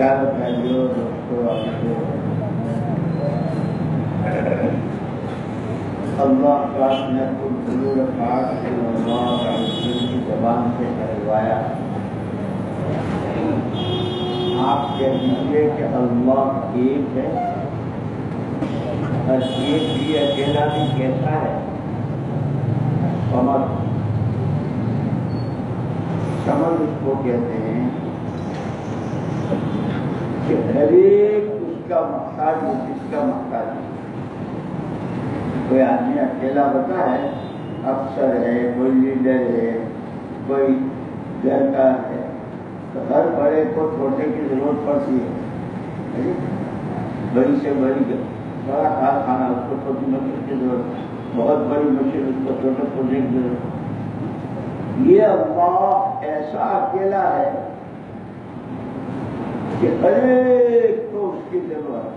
प्यार भाइयों दोस्तों अल्लाह ने कुल पाक जबान से करवाया आप कह दीजिए कि अल्लाह एक है और एक भी अकेला भी कैसा है समझ उसको कहते हैं कि हर एक उसका मकसद वो किसका मकसद कोई आदमी अकेला होता है, अफसर है, कोई लीडर है, कोई घर का है तो हर बड़े को छोटे की ज़रूरत पड़ती है। बड़ी से बड़ी बड़ा कारखाना उसको छोटी मशीन की ज़रूरत बहुत बड़ी मशीन उसको छोटे छोटे की ज़रूरत ये अल्लाह ऐसा अकेला है कि हरेक को उसकी ज़रूरत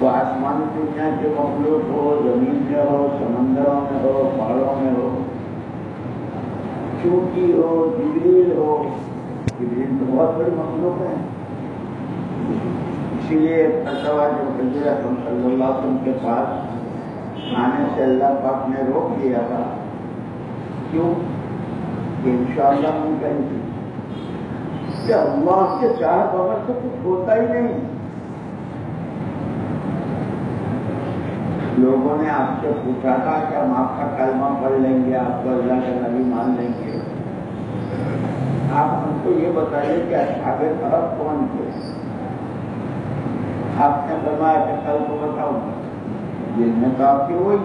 वो आसमानी दुनिया के मखलूक हो, ज़मीन में हो, समंदरों में हो, पहाड़ों में हो। चूटी हो जिबरील हो जिबरील तो बहुत बड़ी मखलूक है। इसीलिए फतवा जो हज़रत सल्लल्लाहु के पास आने से अल्लाह पाक ने रोक दिया था। क्यों? कि इंशाअल्लाह हम कहेंगे। कि अल्लाह के चाह बगैर तो कुछ होता ही नहीं। लोगों ने आपसे पूछा था कि हम आपका कलमा पढ़ लेंगे, आपको अल्लाह का नबी मान लेंगे। आप हमको ये बताइए कि अठावे तरफ़ कौन थे? आपने फरमाया कि कल को बताऊँगा। जिनमें तो आपकी वही।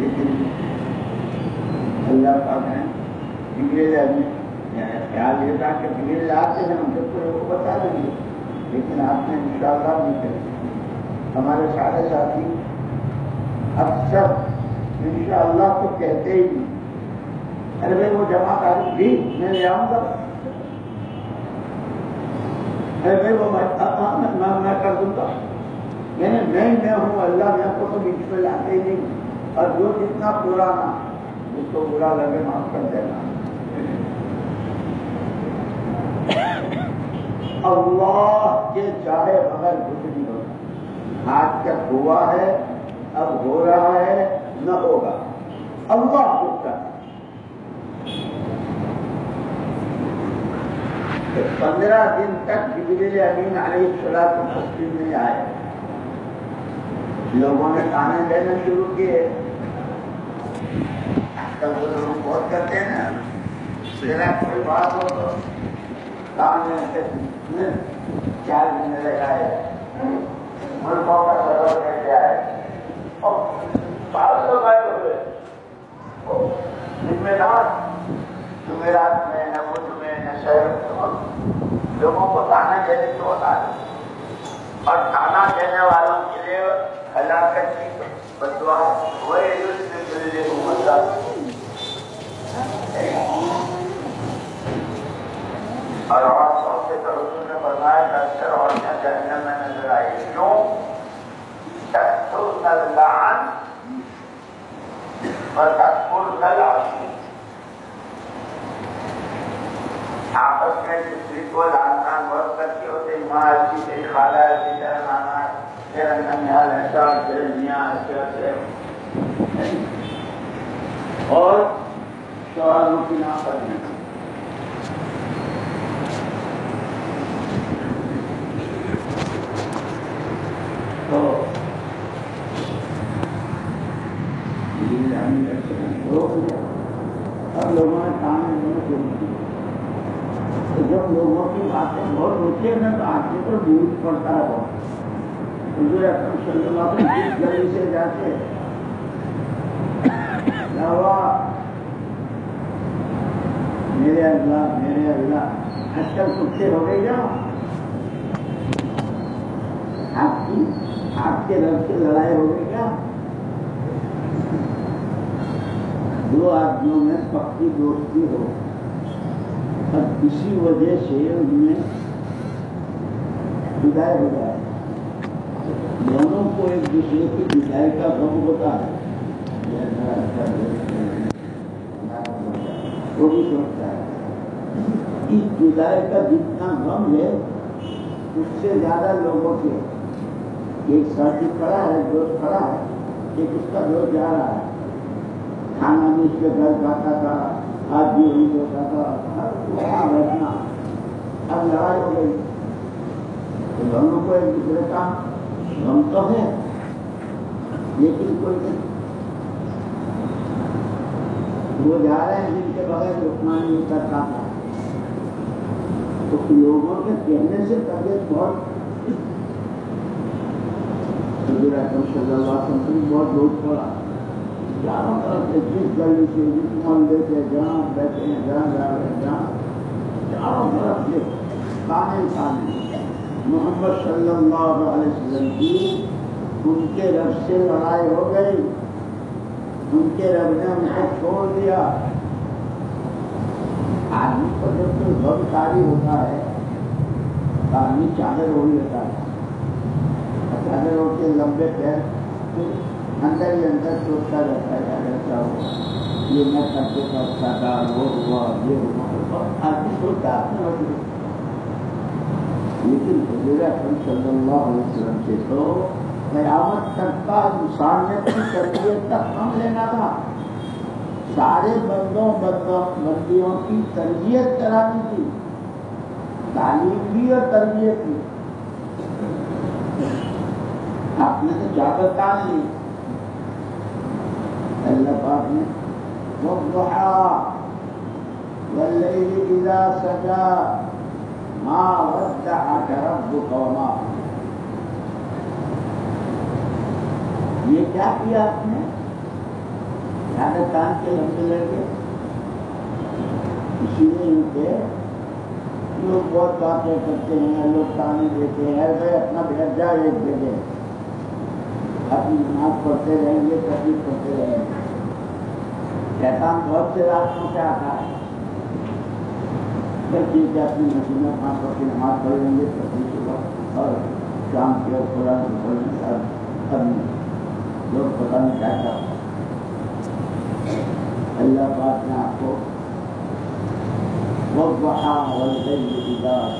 लेकिन अल्लाह पाक है इंग्रेज आदमी ख्याल ये था कि इंग्रेज आते हैं हम सबको को बता देंगे लेकिन आपने इंशाल्लाह नहीं करी हमारे सारे साथी अक्सर इंशाअल्लाह तो कहते ही नहीं अरे भाई वो जमा तारीख भी मैं ले आऊँगा अरे भाई वो मैं, मैं, कर दूँगा मैंने नहीं मैं हूँ अल्लाह मैं को तो बीच में लाते ही नहीं और जो जितना पुराना उसको बुरा लगे माफ़ कर देना। अल्लाह के चाहे बगैर कुछ नहीं होता आज तक हुआ है, अब हो रहा है, न होगा। अल्लाह पूछता पंद्रह दिन तक जिबरील अमीन अली सलात मस्जिद में आए। लोगों ने ताने देने शुरू किए। कल तो लोग बहुत करते हैं ना। जरा कोई बात हो तो ताने चार महीने लगाए मुल्कों का सदर लेके आए और बारह लोग आए हुए जिम्मेदार जुमेरात में न बुध में, न शहर लोगों को ताना देने को बता और ताना देने वालों के लिए हलाकत की बदवा वही और औरतों से तो में नज़र आई क्यों? नलान और तत्पुर नलाशी आपस में को बहुत करते होते माँ अच्छी से खाला तरह नाना तेरा तेरे मियाँ और ना करने। तो अब लोगों ने तो जब लोगों की बातें बहुत होती है ना तो आदमी को दूर पड़ता है बहुत गली से जाते मेरे अल्लाह मेरे अल्लाह आजकल कुछ हो गई जाओ आपकी आपके रब से लड़ाई हो गई क्या दो आदमियों में पक्की दोस्ती हो। और इसी वजह से उनमें विदाई हो जाए दोनों को एक दूसरे की विदाई का गम होता है वो भी सोचता है इस जुदाई का जितना गम है उससे ज़्यादा लोगों के एक साथी खड़ा है, दोस्त खड़ा है, एक उसका दोस्त जा रहा है। खाना भी उसके घर जाता था, आज भी वही होता था। वहाँ बैठना अब लड़ाई हो गई। तो दोनों को एक दूसरे का गम तो है, लेकिन कोई नहीं। वो जा रहे हैं, जिनके बगैर रुकना नहीं करता था तो लोगों के कहने से तबियत बहुत बहुत दूर पड़ा चारों तरफ़ से जिस गली से जिस से जहाँ बैठे हैं जहाँ जा रहे हैं जहाँ चारों तरफ़ से काने काने मोहम्मद सल्लल्लाहु अलैहि वसल्लम की उनके रब से लड़ाई हो गई उनके रब ने उनको छोड़ दिया आदमी को जब कोई होता है तो आदमी चादर ओढ़ लेता है। ओढ़ के लंबे पैर अंदर ही अंदर सोचता रहता है रहता हो ये मैं करके तो अच्छा था वो हुआ ये हुआ आदमी सोचता अपने लेकिन हजूर सल्लल्लाहु अलैहि वसल्लम से तो कयामत तक का इंसानियत की तरबियत तक कम लेना था सारे बंदों बंदों बंदियों की तरबियत करानी थी तालीम भी और तरबियत भी आपने तो जाकर कान ली अल्लाह पाक ने रब्बुका ये क्या किया आपने? कान के लंबे लड़के? इसीलिए इनके लोग बहुत बातें करते हैं, लोग ताने देते हैं भाई अपना भेजा एक जगह। अपनी नमाज़ पढ़ते रहेंगे तकलीफ़ करते रहेंगे। शैतान बहुत से रास्तों से आता है। अपनी मशीनों पाँच वक्त की नमाज़ पढ़ लेंगे तकलीफ़ सुबह और शाम के और अब लोग पता नहीं क्या क्या अल्लाह पाक ने आपको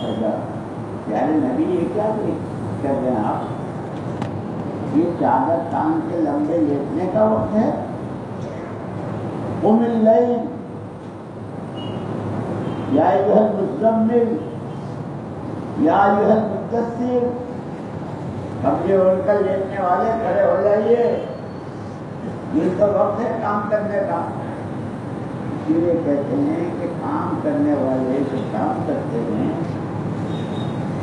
सजा। नबी ये क्या कर रहे हैं आप? ये चादर कान के लंबे लेटने का वक्त है। उमिल या यह मुजम्मिल, या यह मुद्दसिर कमरे उड़कर लेटने वाले खड़े हो जाइए। ये तो वक्त है काम करने का। इसीलिए कहते हैं कि काम करने वाले जो काम करते हैं,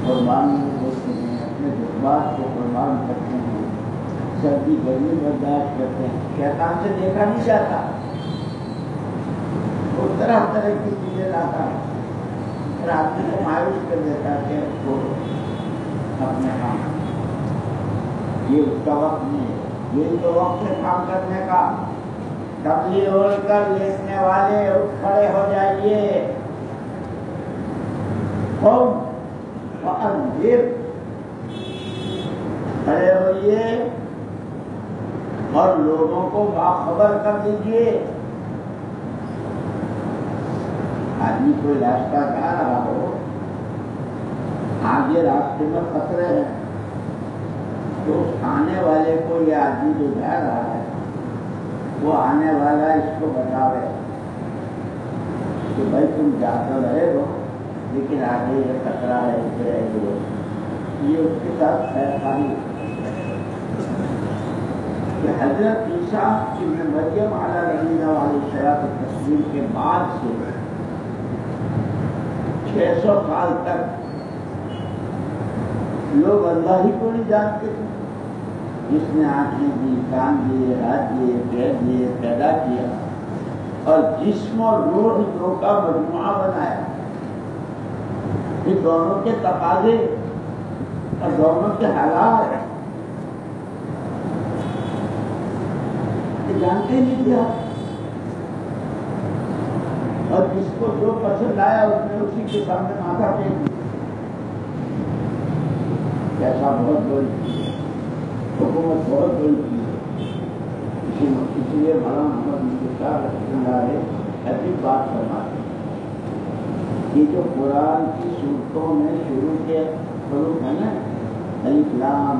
कुर्बानी देते हैं, अपने जज्बात को कुर्बान करते हैं। सर्दी गर्मी बर्दाश्त करते हैं। शैतान से देखा नहीं जाता। वो तरह तरह की चीज़ें लाता है। आदमी को मायूस कर देता है अपने काम। ये उसका वक्त नहीं है। ये तो वक्त है काम करने का। कबली ओढ़कर लेटने वाले उठ खड़े हो जाइए। और अंधेर। खड़े होइए लोगों को बाखबर कर दीजिए। आदमी कोई रास्ता जा रहा हो? आगे रास्ते में खतरे हैं। तो आने वाले को ये आदमी जो जा रहा है, वो आने वाला इसको बतावे कि भाई तुम जाते रहे हो, लेकिन आगे ये खतरा है इसे ये उसके साथ सहकारी हज़रत ईसा इब्न मरियम शराब तस्वीर के बाद से छह सौ साल तक लोग अल्लाह ही को नहीं जानते थे। जिसने आँखें दी, कान दिए, हाथ दिए, पैर दिए, पैदा किया और जिस्म और रूह दो का मजमुआ बनाया। ये दोनों के तकाजे और दोनों के हालात जानते नहीं थे आप। और जिसको जो पसंद आया उसने उसी के सामने माथा दिया। कैसा बहुत बड़ी हुकूमत बहुत बड़ी की है इसलिए मौलाना मोहम्मद मुख्तार ऐसी बात फरमाते ये जो कुरान की सूरतों में शुरू के शुरू है ना? अलिफ्लाम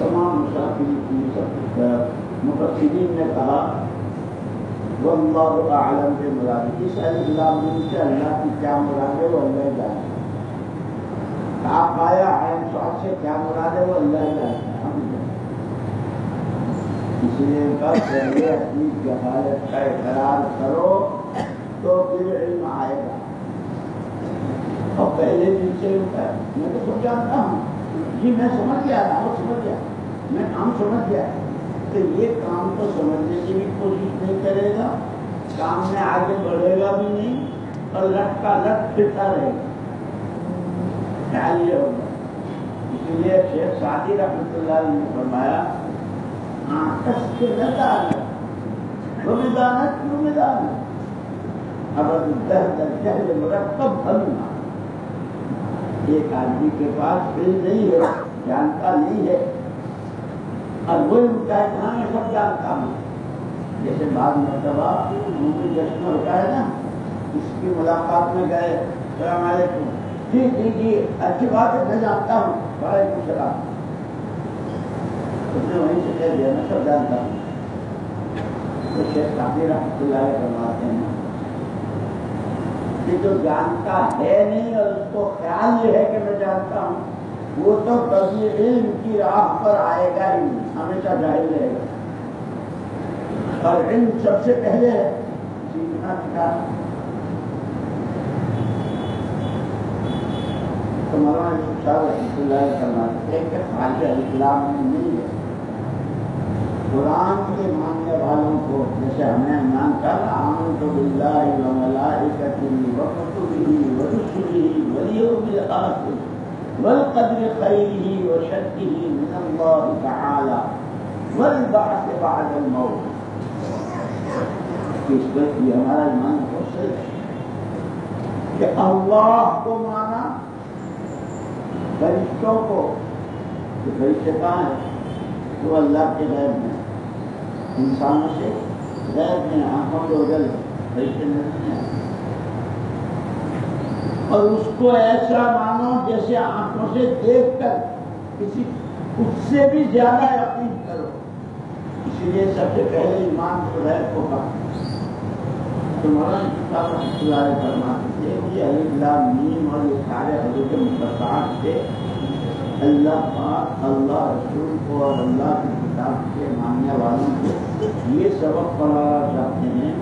तमाम मुसाफिर मुफसरी ने कहा आलम के मुराद, इस अल्लाह से अल्लाह की क्या मुराद है, वो अल्लाह जाने। आप आया है स्वाद से क्या मुराद है, वो अल्लाह जाने। इसलिए कब पहले अपनी जहालत का इकरार करो तो फिर इल्म आएगा। और पहले दिन से मैं तो सब जानता हूँ। जी मैं समझ गया ना समझ गया, मैं काम समझ गया। तो ये काम को समझने की भी कोशिश नहीं करेगा, काम में आगे बढ़ेगा भी नहीं, और लट का लट फिरता रहेगा इसलिए शेख सादी रहमतुल्लाह ने फरमाया, आकस के रुमिदानत रुमिदानत अब दर्द जहल मुरक्कब भलूना एक आदमी के पास दिल नहीं है, जानता नहीं है। और वही उनका कहा मैं सब जानता हूँ। जैसे बाद मरतबा मुझे जश्न होता है ना इसकी मुलाकात में गए सलामकुम जी जी जी, अच्छी बात है, मैं जानता हूँ वालेकुम सलाम उसने वहीं से कह दिया, मैं सब जानता हूँ। तो शेख काफ़ी रहमतुल्लाह फरमाते हैं। कि जो जानता है नहीं और उसको ख्याल ये है कि मैं जानता हूँ, वो तो कभी इल्म की राह पर आएगा ही हमेशा ज़ाहिर रहेगा। और इल्म सबसे पहले है, सीखना सिखाना। तो मौलाना साहब रहमतुल्लाह फरमाते हैं कि खाली इस्लाम में नहीं है। कुरान के मानने वालों को, जैसे हमें ईमान कर आमन तो बिल्लाहि व मलाइकतिही व कुतुबिही व रुसुलिही वल यौमिल आखिर, वल कद्र खैरिही व शर्रिही मिन अल्लाह तआला, वल बअस बअद अल मौत इस पर हमारा ईमान सही कि अल्लाह को माना, फरिश्तों को, कि फरिश्ते कहाँ है? वो अल्लाह के गैब में इंसानों से गैब में आँखों के उजल फरिश्ते नहीं है। और उसको ऐसा मानो जैसे आँखों से देखकर किसी उससे भी ज़्यादा यकीन करो। इसलिए सबसे पहले ईमान को गैब को कहा तो मौलाना फरमाते थे मीम और ये सारे थे। अल्लाह पाक, अल्लाह रसूल को और अल्लाह की किताब के मानने वालों को, ये सबक पढ़ाना चाहते हैं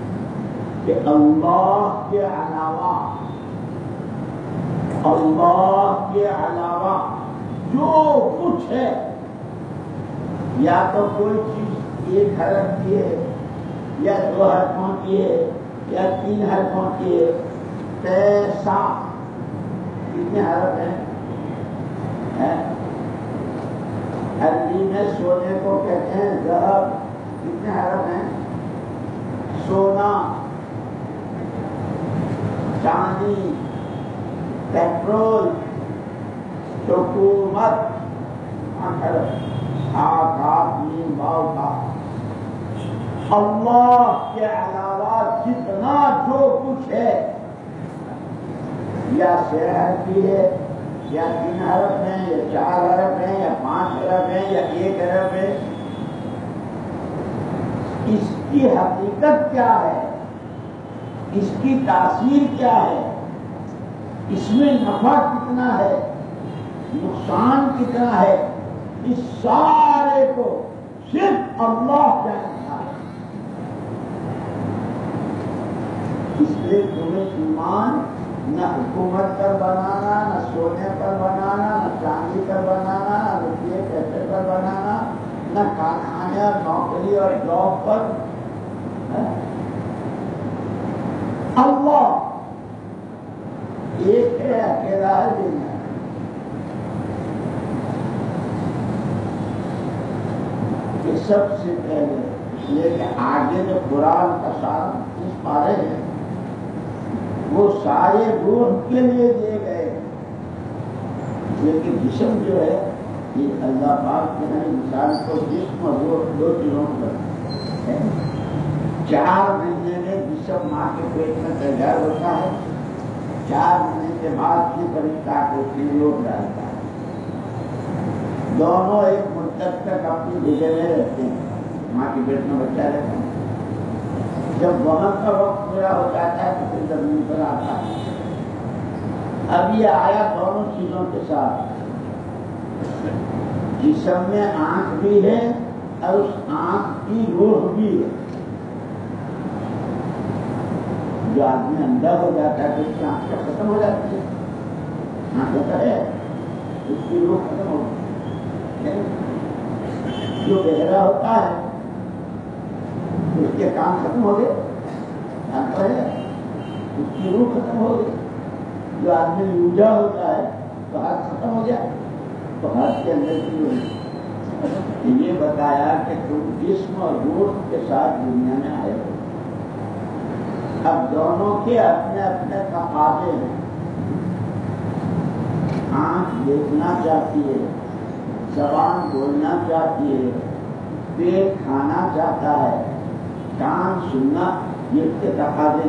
कि अल्लाह के अलावा, अल्लाह के अलावा जो कुछ है, या तो कोई चीज़ एक हरफ की है, या दो हरफों की है, या तीन हरफों की है, पैसा, कितने हरफ हैं है? अरबी में सोने को कहते हैं। जहब कितने हरफ हैं? सोना, चांदी, पेट्रोल हुकूमत अल्लाह के अलावा जितना जो कुछ है, या शहर की है या तीन अरब है, या चार अरब है, या पाँच अरब है, या एक अरब है। इसकी हकीकत क्या है? इसकी तासीर क्या है? इसमें नफा कितना है? नुकसान कितना है? इस सारे को सिर्फ़ अल्लाह जानता है। इसलिए तुम्हें ईमान न हुकूमत पर बनाना, न सोने पर बनाना, न चांदी पर बनाना, न रुपये पैसे पर बनाना, न कारखाने और नौकरी और जॉब पर। अल्लाह एक है, अकेला है दुनिया ये सबसे पहले लेकिन आगे जो कुरान का सार इस पारे हैं वो सारे रूह के लिए दिए गए। लेकिन जिसम जो है, ये अल्लाह पाक नई इंसान को जिसम रूह दो चीज़ों पर चार महीने में जिसम माँ के पेट में तैयार होता है। चार महीने के बाद की परीक्षा को लोग डालता है। दोनों एक मुद्दत तक अपनी जगह रहते हैं। माँ के पेट में बच्चा रहता है। जब वहाँ का वक्त पूरा हो जाता है तो फिर ज़मीन पर आता है अब ये आया दोनों चीज़ों के साथ। जिसम में आँख भी है और उस आँख की रूह भी है। जो आदमी अंधा हो जाता है तो उसकी आँख तो खत्म हो जाती है। आँख होता है, उसकी रूह खत्म हो जाती है जो बहरा होता है उसके काम खत्म हो गए। उसकी रूह खत्म हो गई जो आदमी यूजा होता है तो हाथ खत्म हो गया। तो हाथ के अंदर की तो ये बताया कि तुम जिस्म और रूह के साथ दुनिया में आए हो। अब दोनों के अपने अपने तकाजे हैं। आँख देखना चाहती है, जबान बोलना चाहती है, पेट खाना चाहता है। कान सुनना ये तकाजे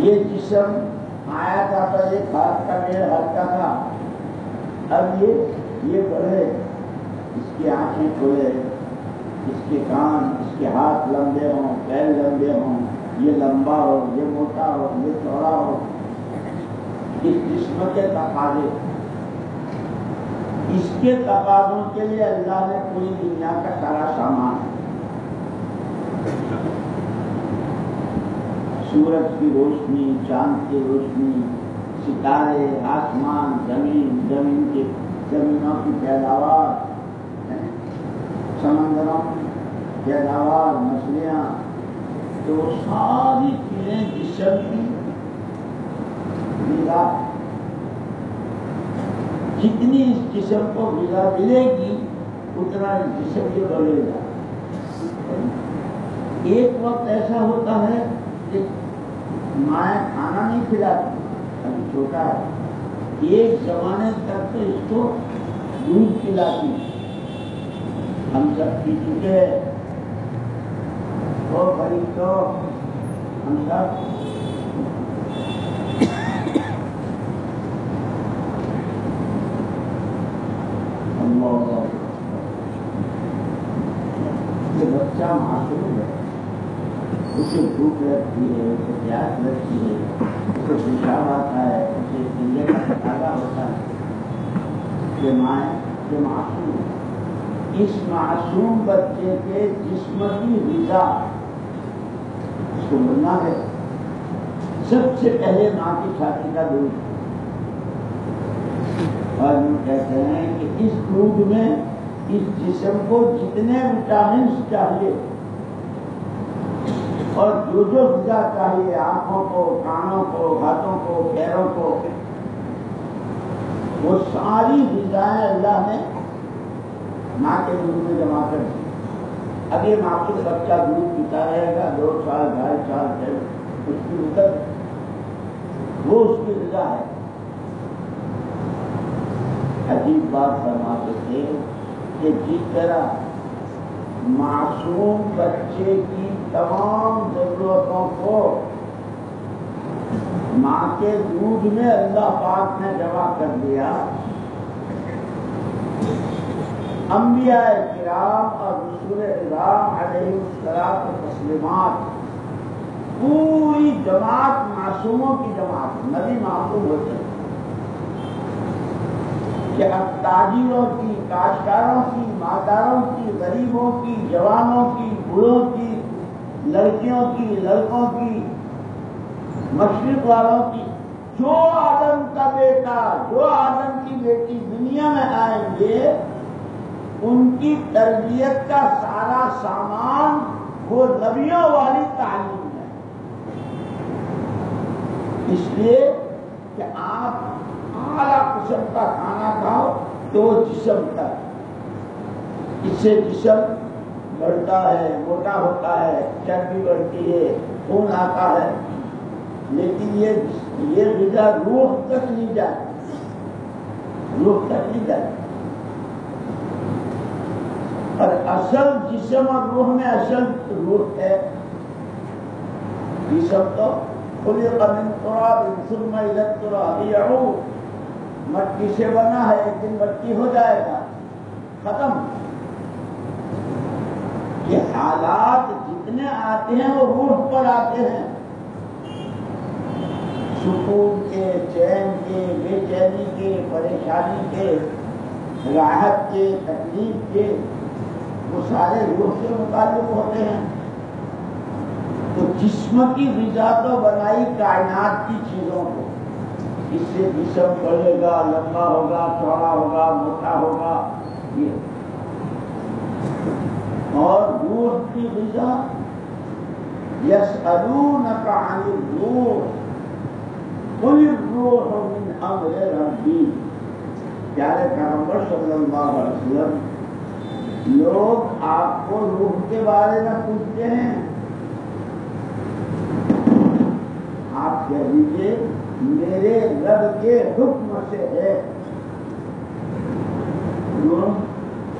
ये जिसम आया था तो एक हाथ का पेड़ हल्का था। अब ये ये बढ़े इसकी आँखें खुले इसके कान, इसके हाथ लंबे हों, पैर लंबे हों। ये लंबा हो, ये मोटा हो, ये चौड़ा हो। इस जिस्म के तकाजे। इसके तकाजों के लिए अल्लाह ने पूरी दुनिया का सारा सामान। सूरज की रोशनी, चाँद की रोशनी, सितारे, आसमान, ज़मीन ज़मीन के, जमीनों की पैदावार समंदरों की पैदावार, मछलियाँ तो सारी चीज़ें की गिरा जितनी इस जिसम को गिरा मिलेगी, उतना इस जिसम ये बढ़ेगा एक वक्त ऐसा होता है कि माए खाना नहीं खिलाती, अभी छोटा है। एक जमाने तक तो इसको दूध पिलाती हम सब पी चुके हैं। तो भाई तो हम सब ये बच्चा मासूम है भूख है उसे प्यास लगती है उसे पेशाब आता है उसे पीने का निकाला होता है ये माए ये मासूम इस मासूम बच्चे के जिस्म की विजा उसको मिलना है सबसे पहले माँ की छाती का दूध और हम कहते हैं कि इस दूध में इस जिस्म को जितने विटामिन चाहिए और जो जो गिजा चाहिए? आँखों को, कानों को, हाथों को, पैरों को? वो सारी गिजाएँ अल्लाह ने माँ के दूध में जमा कर दी। अब ये मासूम बच्चा दूध पीता रहेगा, दो साल, ढाई साल तक उसकी उतर वो उसकी गिजा है। अजीब बात फरमाते थे कि जिस तरह मासूम बच्चे की तमाम जरूरतों को माँ के दूध में अल्लाह पाक ने जमा कर दिया। अम्बिया किराम और रसूल इराम तस्लिमात पूरी जमात मासूमों की जमात, नबी मासूम होते कि अब ताजिरों की काशकारों की मातारों की, गरीबों की, जवानों की, बूढ़ों की लड़कियों की, लड़कों की, मशरक वालों की, जो आदम का बेटा, जो आदम की बेटी दुनिया में आएँगे, उनकी तरबियत का सारा सामान वो नबियों वाली तालीम है। इसलिए कि आप आला किस्म का खाना खाओ तो जिसम का। इससे जिसम बढ़ता है, मोटा होता है चर्बी बढ़ती है, खून आता है। लेकिन ये ये विदा रूह तक नहीं जाती। रूह तक नहीं जाती। और असल जिसम और रूह में असल रूह है जिसम तो खुले कमिन तुरा बिन इधर तुरा मट्टी से बना है, एक दिन मट्टी हो जाएगा। खत्म। ये हालात जितने आते हैं, वो रूह पर आते हैं। सुकून के, चैन के, बेचैनी के, परेशानी के, राहत के, तकलीफ़ के, वो सारे रूह से मुताबिक होते हैं। तो जिस्म की विजा तो बनाई कायनात की चीज़ों को। इससे जिसम बढ़ेगा, लंबा होगा, चौड़ा होगा, मोटा होगा, ये और रूह की विजा यस रब्बी। प्यारे पैगंबर सल्लल्लाहु अलैहि वसल्लम, लोग आपको रूह के बारे में पूछते हैं। आप कह दीजिए, मेरे रब के हुक्म से है।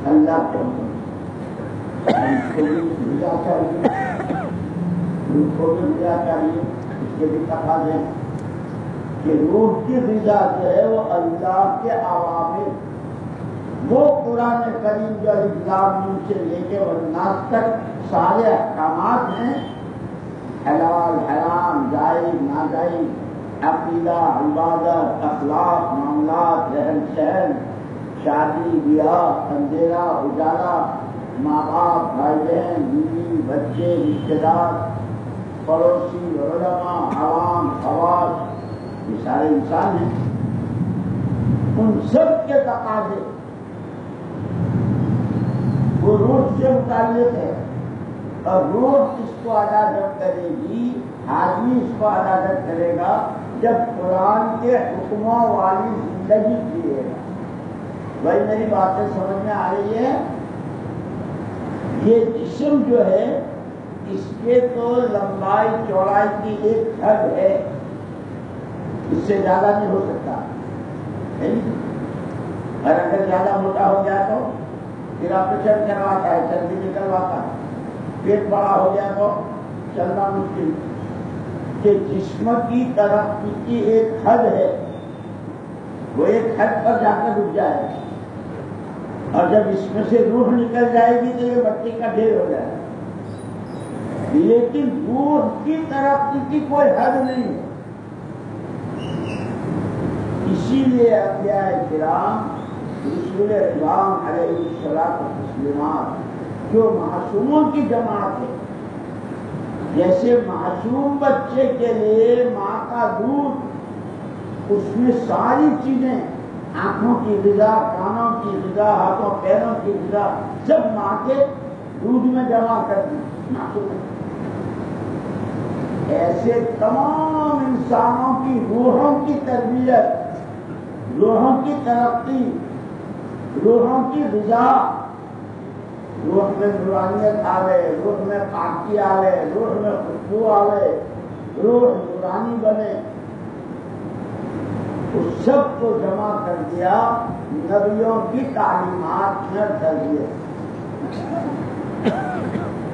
अल्लाह को भी मिला चाहिए को भी मिला चाहिए कि रूह की रिजा जो है वो अल्लाह के आवामिर वो कुरान करीम जो इस्लाम से लेके वन्नास तक सारे अहकाम हैं हलाल हराम जायज़ नाजायज अकीदा इबादत अखलाक मामला रहन सहन शादी, ब्याह, अंधेरा, उजाला माँ बाप भाई बहन बीवी, बच्चे, रिश्तेदार, पड़ोसी उलमा आवाम, आवाज़, ये सारे इंसान हैं। उन सब के तकाजे वो रूह से मुतालिक है। और रूह इसको अदा जब करेगी? आदमी इसको अदा जब करेगा जब कुरान के हुक्मों वाली ज़िंदगी जिएगा। भाई मेरी बातें समझ में आ रही है। ये जिसम जो है, इसके तो लंबाई, चौड़ाई की एक हद है। इससे ज़्यादा नहीं हो सकता। है और अगर ज़्यादा मोटा हो गया तो फिर ऑपरेशन करवाता है चर्बी निकलवाता है। पेट बड़ा हो गया तो चलना मुश्किल। कि जिस्म की तरफ़ की एक हद है। वो एक हद पर जाकर रुक जाएगा। और जब इसमें से रूह निकल जाएगी तो ये मट्टी का ढेर हो जाएगा। लेकिन रूह की तरफ़ की कोई हद नहीं है। इसीलिए अध्याय किराम जो मासूमों की जमात है। जैसे मासूम बच्चे के लिए माँ का दूध, उसमें सारी चीज़ें आँखों की गिजा कानों की गिजा हाथों पैरों की गिजा सब माँ के दूध में जमा कर दी ऐसे तमाम इंसानों की रूहों की तरबियत, रूहों की तरक्की, रूहों की रिजा रूह में नूरानियत आवे, रूह में पाकी आवे, रूह में खुशबू आवे, रूह नुरानी बने। उस सबको जमा कर दिया, नबियों की तालीमत में तरबियत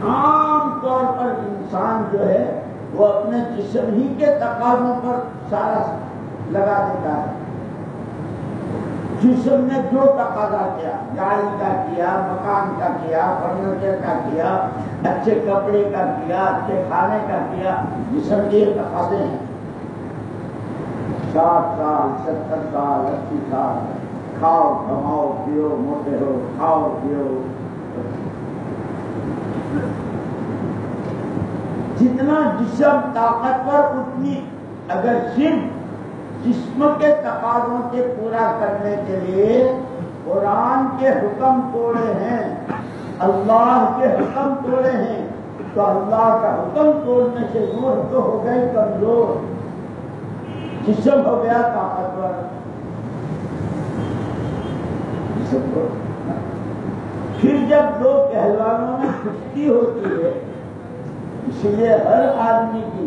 आम तौर पर इंसान जो है, वो अपने जिसम ही के तकाजों पर सारा लगा देता है। जिसम ने जो तकाजा किया, गाड़ी का किया, मकान का किया, फर्नीचर का किया, अच्छे कपड़े का किया, अच्छे खाने का किया जिसम के तकाजे हैं। साठ साल सत्तर साल अस्सी साल खाओ कमाओ पियो मोटे हो खाओ पियो जितना जिसम ताकतवर उतनी अगर सिर्फ़ जिस्म के तकाजों के पूरा करने के लिए कुरान के हुक्म तोड़े हैं, अल्लाह के हुक्म तोड़े हैं तो अल्लाह का हुक्म तोड़ने से रूह तो हो गई कमज़ोर। जिसम हो गया ताकतवर फिर जब दो पहलवानों में कुश्ती होती है इसलिए हर आदमी की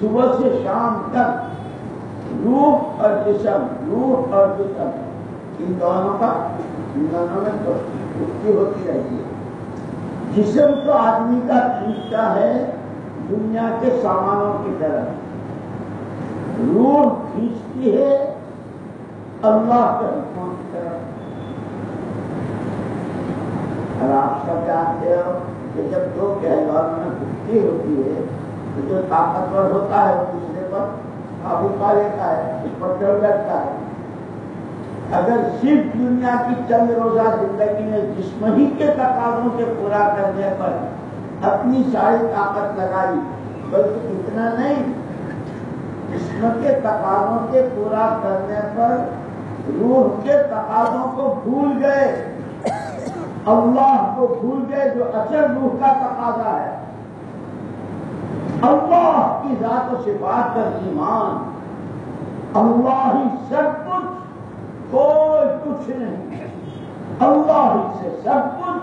सुबह से शाम तक रूप और जिसम, रूप और जिसम, इन दोनों का, इन दोनों में तो होती रहती है जिसम तो आदमी का खींचता है दुनिया के सामानों की तरफ़ रूह खींचती है, अल्लाह के हुक्मों की तरफ़ और आप सब जानते हो कि जब दो पहलवान में कुश्ती होती है तो जो ताकतवर होता है वो दूसरे पर काबू पा लेता है, उस पर डर लगता है। अगर सिर्फ़ दुनिया की चंद रोजा ज़िंदगी में जिसम ही के तकाजों के पूरा करने पर अपनी सारी ताकत लगाई, बल्कि इतना नहीं जिसम के तकाजों के पूरा करने पर रूह के तकाजों को भूल गए। अल्लाह को भूल गए, जो असल रूह का तकाजा है। अल्लाह की जात सिफात पर ईमान। अल्लाह ही सब कुछ, कोई कुछ नहीं। अल्लाह ही से सब कुछ,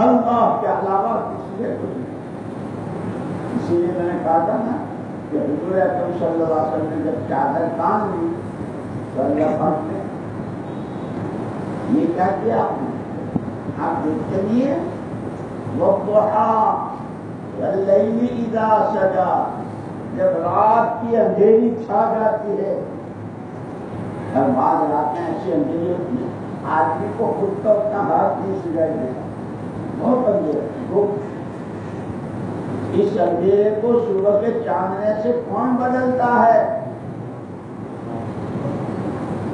अल्लाह के अलावा किसी कुछ नहीं। इसीलिए मैंने कहा था ना जब चादर तान ली तो ने ये क्या किया आपने, आप देखते नहीं है? वो इदा सजा, जब रात की अंधेरी छा जाती है। हर बाद रात ऐसी अंधेरी होती है। आदमी को खुद का उतना हाथ नहीं सुझाई देता बहुत अंधेरा। इस अंधेरे को सुबह के चांदने से कौन बदलता है?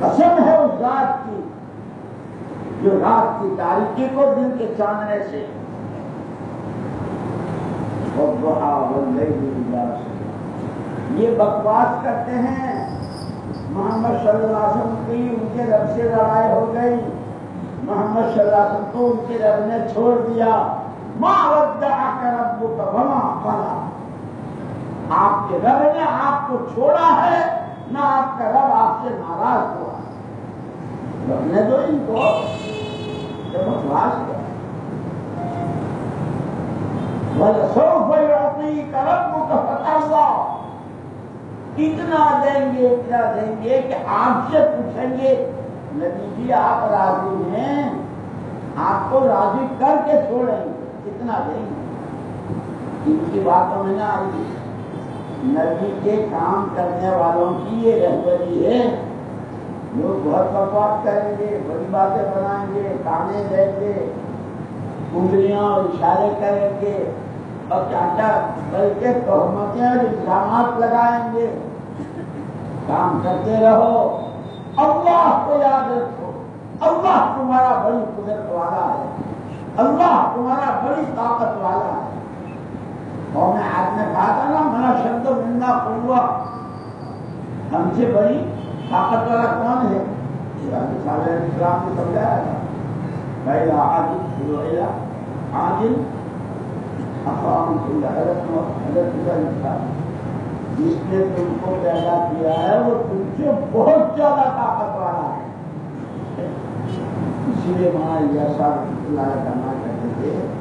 कसम है उस रात की, जो रात की तारीखी को दिन के चांदने से। ये बकवास करते हैं। मोहम्मद सल्लल्लाहु की उनके रब से लड़ाई हो गई। मोहम्मद सल्लल्लाहु को उनके रब ने छोड़ दिया। माँ कर रब्बू का बना फला आपके रब ने आपको छोड़ा है, ना आपका रब आपसे नाराज़ हुआ रब ने तो इनको बकवास किया। इतना देंगे इतना देंगे कि आपसे पूछेंगे, नबी जी, आप राज़ी हैं? आपको राज़ी करके छोड़ेंगे। इतना देंगे? इनकी बातों में ना आई। नबी के काम करने वालों की ये रहबरी है। लोग बहुत बकवास करेंगे, बड़ी बातें बनाएँगे, ताने देंगे, उंगलियाँ और इशारे करेंगे और चाचा बल्कि तोहमतें और इल्ज़ाम लगाएँगे। काम करते रहो। अल्लाह को याद रखो। अल्लाह तुम्हारा बड़ी कुदरत वाला है। अल्लाह तुम्हारा बड़ी ताकत वाला है। और मैं में कहा था ना, मेरा शब्द मिलना कुआ हमसे बड़ी ताकत वाला कौन है? जिसने तुमको पैदा किया है, वो तुमसे बहुत ज़्यादा ताकत वाला है। इसीलिए वहाँ ऐसा करना कहते थे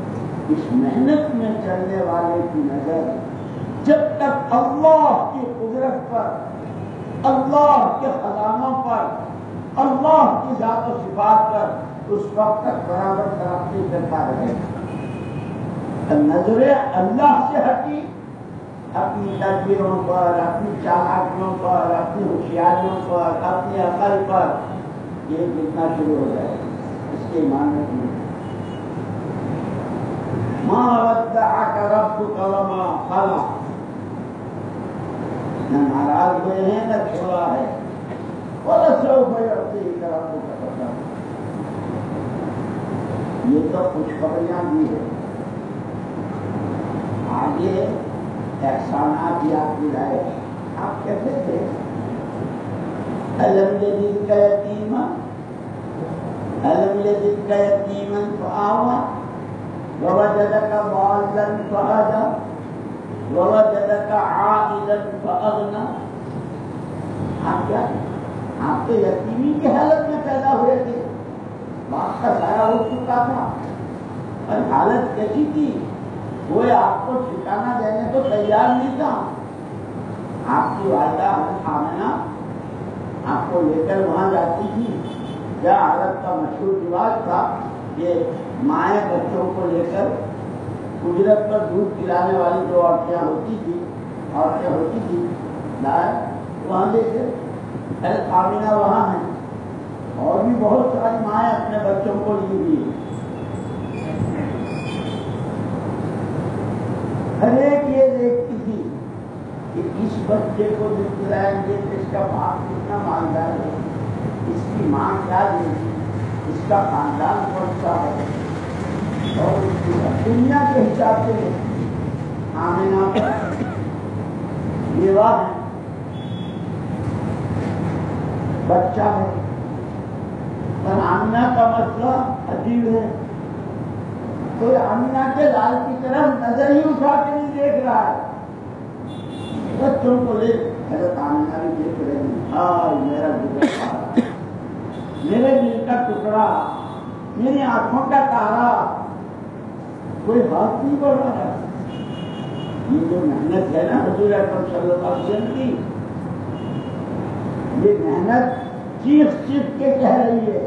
इस मेहनत में चलने वाले की नज़र। जब तक अल्लाह की कुदरत पर, अल्लाह के खजानों पर, अल्लाह की जात सिफात पर उस वक्त तक बराबर तरक्की करता रहेगा नजरे अल्लाह से हटी। अपनी तस्वीरों पर, अपनी चालाकियों पर, अपनी होशियारियों पर, अपनी अकल पर ये गिरना शुरू हो जाए, इसके मानने में। का फला नाराज़ हुए हैं न छोड़ा है और सब ये तो खुशखबरियाँ दी है आगे एहसानात याद दिलाए आप कैसे थे अलम का यतीमा अलम का यतीमन तो आवा बालन फहदा ववजद का आइलन फअगना आप क्या आप तो यतीमी की हालत में पैदा हुए थे बाप का साया हो चुका था और हालत कैसी थी वो आपको ठिकाना देने को तैयार नहीं था आपकी वायदा आमना आपको लेकर वहाँ जाती थी यह हालत का मशहूर रिवाज था कि माए बच्चों को लेकर कुदरत पर दूध पिलाने वाली जो औरतें होती थी औरतें होती थी लाए वहाँ लेकर आमिना वहाँ है। और भी बहुत सारी माए अपने बच्चों को ली हुई हर एक ये देखती थी कि इस बच्चे को जो खिलाएँगे तो इसका बाप कितना मालदार है। इसकी माँ क्या देगी? इसका खानदान कौन सा है? दुनिया के हिसाब से आमिना विवाह है। बच्चा है। पर आमिना का मसला अजीब है। कोई आमिना के लाल की तरफ़ नज़र ही उठा के नहीं देख रहा है। बच्चों को ले, हज़रत आमिना भी देख रहे हैं। हाँ मेरा जिगर मेरे दिल का टुकड़ा, मेरी आँखों का तारा कोई हाथ नहीं बढ़ रहा है। ये जो मेहनत है ना हजूर अकरम सल्लल्लाहु अलैहि वसल्लम की, ये मेहनत चीख चीख के कह रही है।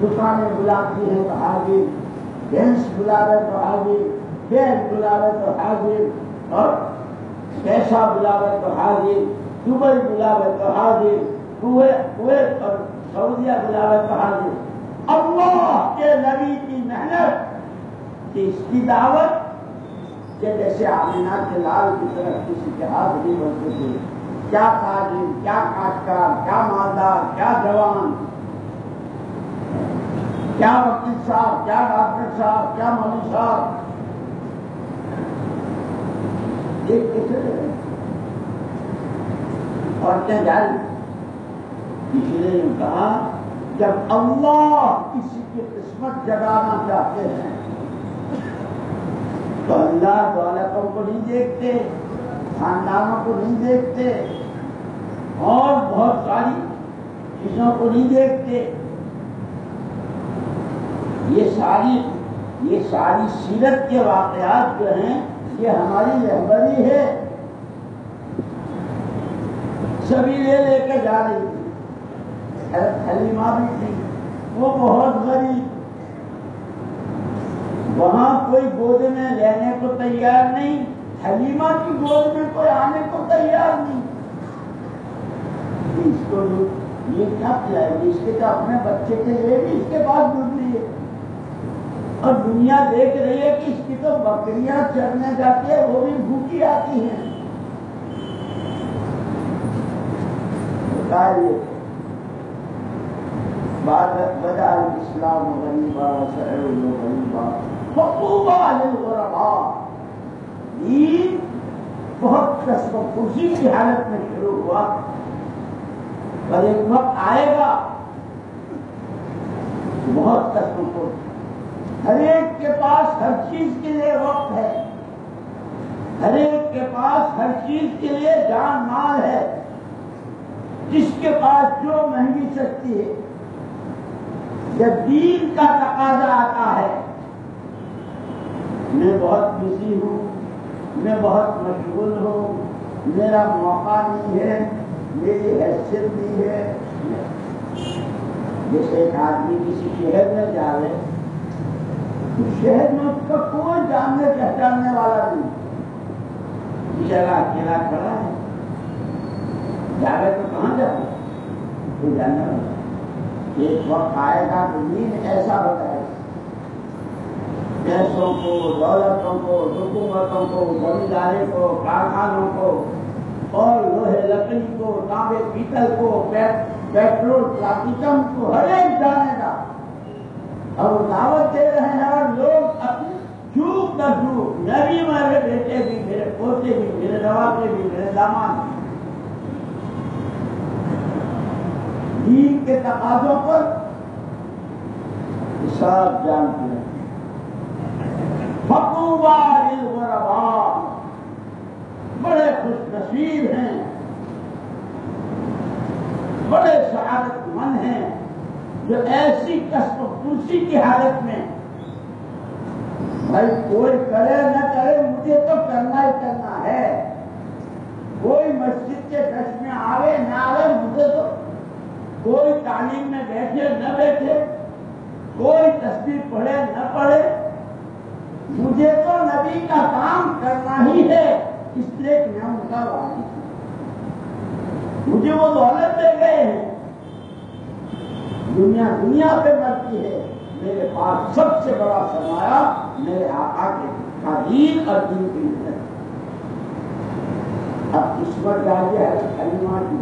दुकानें बुलाती हैं तो हाजिर, भैंस बुलावे तो हाजिर, बैल बुलावे तो हाजिर, और पैसा बुलावे तो हाजिर, दुबई बुलावे तो हाजिर कुवैत और सऊदिया बुलावे तो हाजिर। अल्लाह के नबी की मेहनत इसकी दावत के जैसे आमिना के लाल की तरफ़ किसी के हाथ नहीं बढ़ते थे। क्या ताजिर क्या काटकार क्या मालदार, क्या जवान? क्या वकील साहब, क्या डॉक्टर साहब, क्या मौलवी साहब? ये कैसे और क्या जाए इसलिए कहा, जब अल्लाह किसी की किस्मत जगाना चाहते हैं तो अल्लाह दौलतों को नहीं देखते, खानदानों को नहीं देखते, और बहुत सारी चीज़ों को नहीं देखते। ये सारी ये सारी सीरत के वाकयात जो हैं, ये हमारी रहबरी है। सभी ले लेकर जा रही थी हलीमा भी थी। वो बहुत गरीब वहाँ कोई गोद में रहने को तैयार नहीं, हलीमा की गोद में कोई आने को तैयार नहीं। इसको ये क्या पिलाएगी? इसके तो अपने बच्चे के लिए भी इसके पास दूध है। और दुनिया देख रही है कि इसकी तो बकरियाँ चढ़ने जाती है, वो भी भूखी आती हैं। बदा इस्लाम गरीबा गरीबा। बहुत कस्म खुशी की हालत में शुरू हुआ। पर एक वक्त आएगा, बहुत कस्म हर एक के पास हर चीज़ के लिए वक्त है। हर एक के पास हर चीज़ के लिए जान माल है। जिसके पास जो महँगी शक्ति है? जब दीन का तकाजा आता है मैं बहुत बिज़ी हूँ, मैं बहुत मशगूल हूँ, मेरा मौका नहीं है, मेरी हैसियत नहीं है। जैसे एक आदमी किसी शहर में जा रहे तो शहर में उसका कोई जानने पहचानने वाला नहीं बेचारा अकेला खड़ा है। जा रहे तो कहाँ जाए कोई जानने वाला? एक वक्त आएगा तो नींद ऐसा बताएगा पैसों को, दौलतों को, हुकूमतों को जमींदारी को, कारखानों को, और लोहे लकड़ी को, तांबे पीतल को पेट्रोल प्लाटिकम को, हर एक जानेगा और दावत दे रहे हैं और लोग अपनी चूक न भी मेरे बेटे भी, मेरे पोते भी, मेरे नवाबे भी, मेरे दामाद दीन के तकाजों पर सब जानते बड़े खुश नसीब हैं। बड़े मन हैं, जो ऐसी कष्ट कुर्सी की हालत में, भाई कोई करे न करे, मुझे तो करना ही करना है। कोई मस्जिद के कष्ट में आवे, न आवे, मुझे तो कोई तालीम में बैठे, न बैठे, कोई तस्वीर पढ़े, न पढ़े मुझे तो नबी का काम करना ही है। इसलिए मैं उनका वाली मुझे वो दौलत दे गए हैं। दुनिया दुनिया पे मरती है। मेरे पास सबसे बड़ा सरमाया मेरे आका के दीन और दिन की मेहनत अब किस्मत डालिए है कलिमा की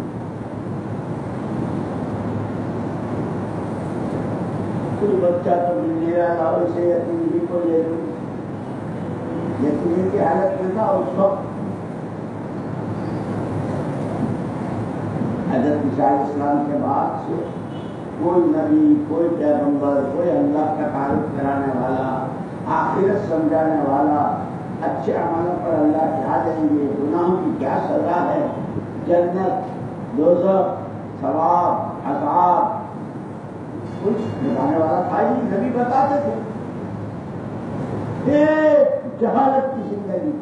कोई बच्चा तो मिल नहीं रहा था उसे यतीम को ले लूँ। यकीन की हालत में था, उस वक्त हज़रत इस्लाम के बाद से कोई नबी, कोई पैगंबर, कोई अल्लाह का तारुफ कराने वाला, आखिरत समझाने वाला, अच्छे अमलों पर अल्लाह क्या देंगे, गुनाहों की क्या सजा है? जन्नत सवाब असाब कुछ बताने वाला था ही नबी बताते थे। जहालत की ज़िंदगी।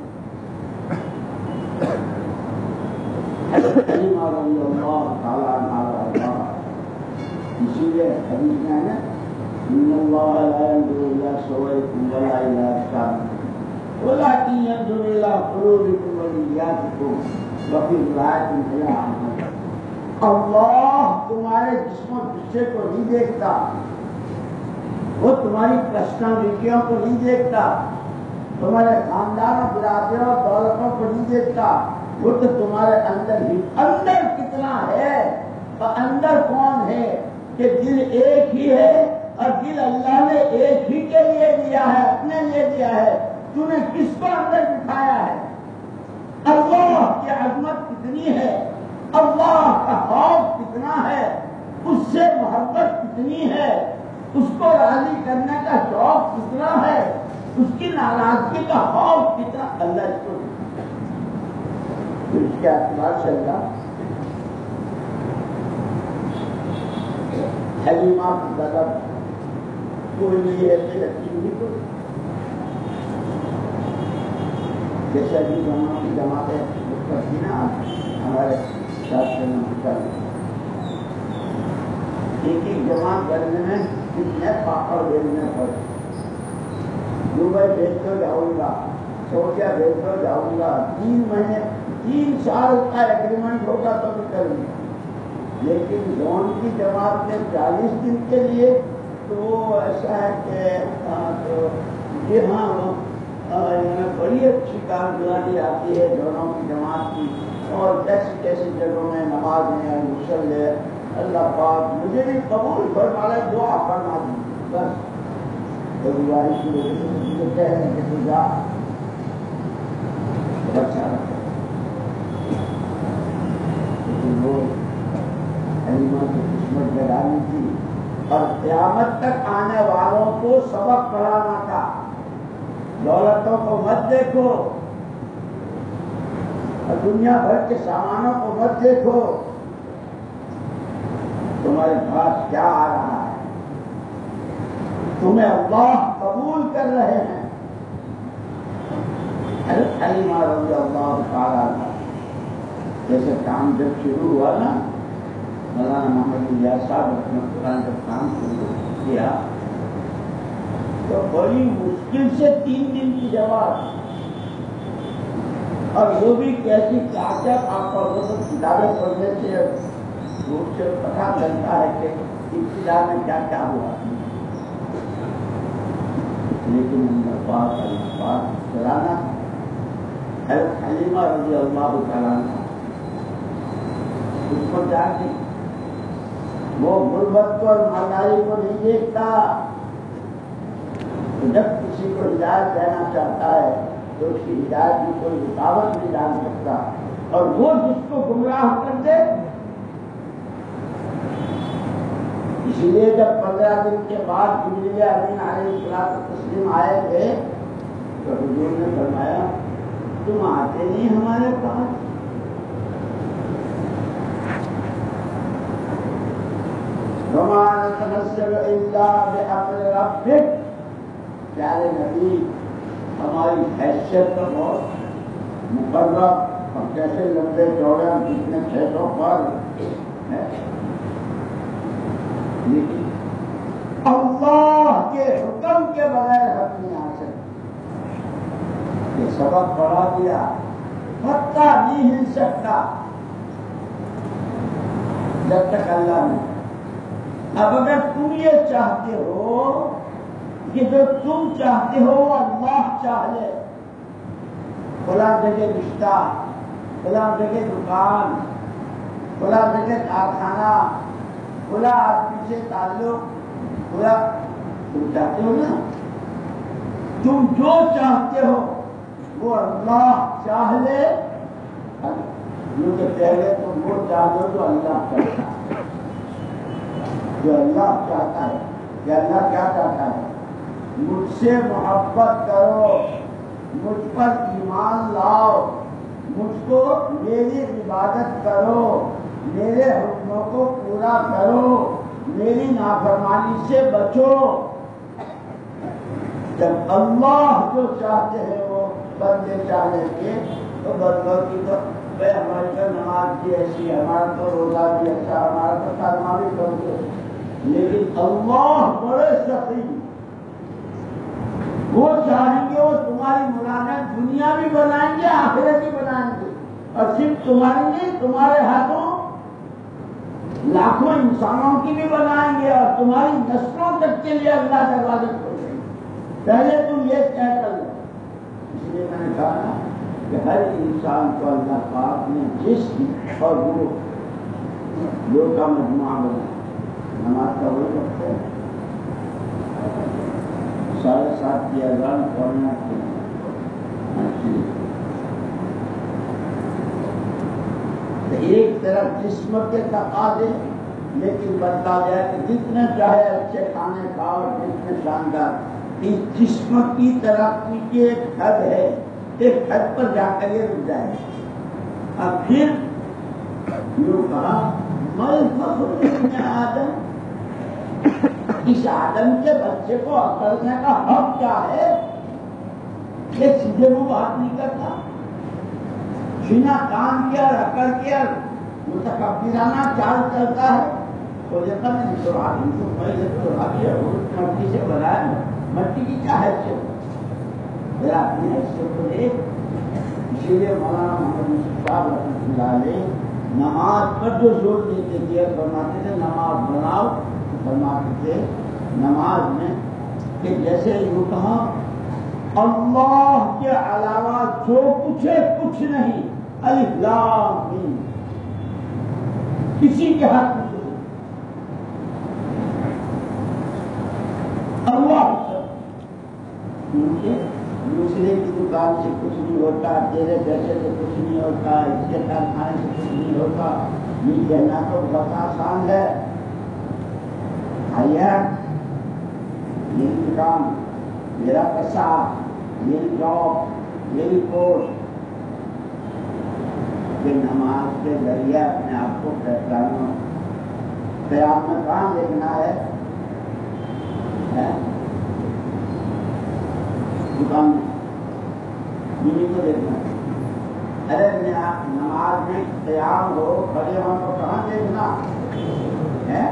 अल्लाह। तुम्हारे जिसम गुस्से को नहीं देखता। वो तुम्हारी पर्सनालिटियों को नहीं देखता। तुम्हारे खानदानों बिरादरों दौलतों को नहीं देखता। वो तो तुम्हारे अंदर ही। अंदर कितना है? और अंदर कौन है? कि दिल एक ही है और दिल अल्लाह ने एक ही के लिए दिया है, अपने लिए दिया है। तूने किसको अंदर बिठाया है? अल्लाह की अजमत कितनी है? अल्लाह का खौफ कितना है? उससे मोहब्बत कितनी है? उसको राज़ी करने का शौक कितना है? उसकी नाराज़गी का खौफ कितना अल्लाह इसके अखबार से अल्लाह हलीमा की कोई भी जैसे अभी दोनों की जमातें ना हमारे शास्त्र एक एक जमात करने में कितने पापड़ बेचने पड़ते दुबई भेज कर जाऊँगा सोचा भेज कर जाऊँगा। तीन महीने, तीन साल का एग्रीमेंट होगा तो भी करूँगा। लेकिन लोन की जमात में चालीस दिन के लिए तो ऐसा है कि तो ये हाँ बड़ी अच्छी कारगुजारी आती है दोनों की जमात की। और कैसी कैसी जगहों में नमाज़ है गुसल है अल्लाह पाक मुझे भी कबूल फरमा दुआ फरमा दी बस। रविवारी की वजह से मुझे कहने के जा लेकिन वो अलीमा की किस्मत थी और क्यामत तक आने वालों को सबक पढ़ाना था दौलतों को मत देखो और दुनिया भर के सामानों को मत देखो तुम्हारे पास क्या आ रहा है? तुम्हें अल्लाह कबूल कर रहे हैं। अल्लाह जैसे काम जब शुरू हुआ ना, मौलाना मोहम्मद इलियास साहब अपने कुरान जब काम शुरू किया तो बड़ी मुश्किल से तीन दिन की जवाब और वो भी कैसी क्या आपका वो तो किताबें पढ़ने से रूप से पता चलता है कि इब्तदा में क्या क्या हुआ। लेकिन अंदर पाक पाक चलाना है। हलीमा रज़ी अल्लाह चलाना उसको जाके वो गुर्बत को और मालदारी को नहीं देखता। तो जब किसी को हिदायत देना चाहता है तो उसकी हिदायत में कोई रुकावट नहीं डाल सकता। और वो जिसको गुमराह कर दे इसलिए जब पंद्रह दिन के बाद जिबरील अमीन तस्लीम आए थे तो हुजूर ने फरमाया तुम आते नहीं हमारे पास? प्यारे नबी, हमारी हैसियत तो बहुत मुकर्र और कैसे लंबे चौड़े कितने खेतों पर लेकिन अल्लाह के हुक्म के बगैर हम नहीं आ सकते। सबक पढ़ा दिया पत्ता नहीं हिल सकता। जब तक अल्लाह ने अब अगर तुम ये चाहते हो, कि जो तुम चाहते हो, अल्लाह चाह ले। खुला जगह रिश्ता खुला जगह दुकान खुला जगह कारखाना खुला आदमी से ताल्लुक खुला तुम चाहते हो ना? तुम जो चाहते हो, वो अल्लाह चाह ले। जो पहले तुम वो चाह दो जो अल्लाह जो अल्लाह चाहता है कि अल्लाह क्या चाहता है? मुझसे मोहब्बत करो, मुझ पर ईमान लाओ, मुझको मेरी इबादत करो, मेरे हुक्मों को पूरा करो। मेरी नाफरमानी से बचो। जब अल्लाह जो चाहते हैं वो बंदे चाह लेंगे तो बंदों की तो भाई, हमारी तो नमाज़ भी ऐसी हमारा तो रोजा भी अच्छा हमारा तो कलमा भी पढ़ते लेकिन अल्लाह बड़े सही वो चाहेंगे वो तुम्हारी मुलाकात दुनिया भी बनाएँगे, आखिरत भी बनाएँगे। और सिर्फ़ तुम्हारी नहीं तुम्हारे हाथों लाखों इंसानों की भी बनाएँगे और तुम्हारी नस्लों तक के लिए अल्लाह दरवाजे खोलेंगे पहले तुम ये तय कर लो। इसलिए मैंने कहा ना कि हर इंसान को अल्लाह पाक ने जिस और वो योग का मजमुआ बनाया। नमाज़ का वही वक्त है। साढ़े सात की अजान पढ़ना तो एक तरफ़ जिस्म के तकाजे लेकिन बनता जाए कि जितने चाहे अच्छे खाने खाओ, जितने शानदार। इस जिस्म की तरक्की की एक हद है, एक हद पर जाकर ये रुक जाए। अब फिर यूँ कहा फखर आदम इस आदम के बच्चे को अकड़ने का हक क्या है? ये सीधे वो बात नहीं करता बिना काम किया अकड़ किया मुतकबिराना चाल चलता है। तो जब मैंने सुराखी तो पहले सुराखी मट्टी से बनाया मट्टी की क्या हैसियत? मेरा अपनी देख। इसीलिए मौलाना मोहम्मद साहब रखने नमाज़ पर जो ज़ोर देते थे फरमाते थे, नमाज़ बनाओ। फरमाते थे, नमाज़ में कि जैसे यूँ कहा अल्लाह के अलावा जो कुछ है, कुछ नहीं। अल्लाह। किसी के हाथ में दूसरे की दुकान से कुछ नहीं होता, तेरे पैसे से कुछ नहीं होता, इसके कारखाने से कुछ नहीं होता। ये कहना तो बहुत आसान है। मेरी दुकान, मेरा पैसा, मेरी जॉब मेरी पोस्ट ये नमाज़ के ज़रिए अपने आप को पहचानो। कयाम में कहा देखना है? दुकान में। बीवी को देखना है। अरे नमाज़ में तैयार हो खड़े हो को कहाँ देखना? है?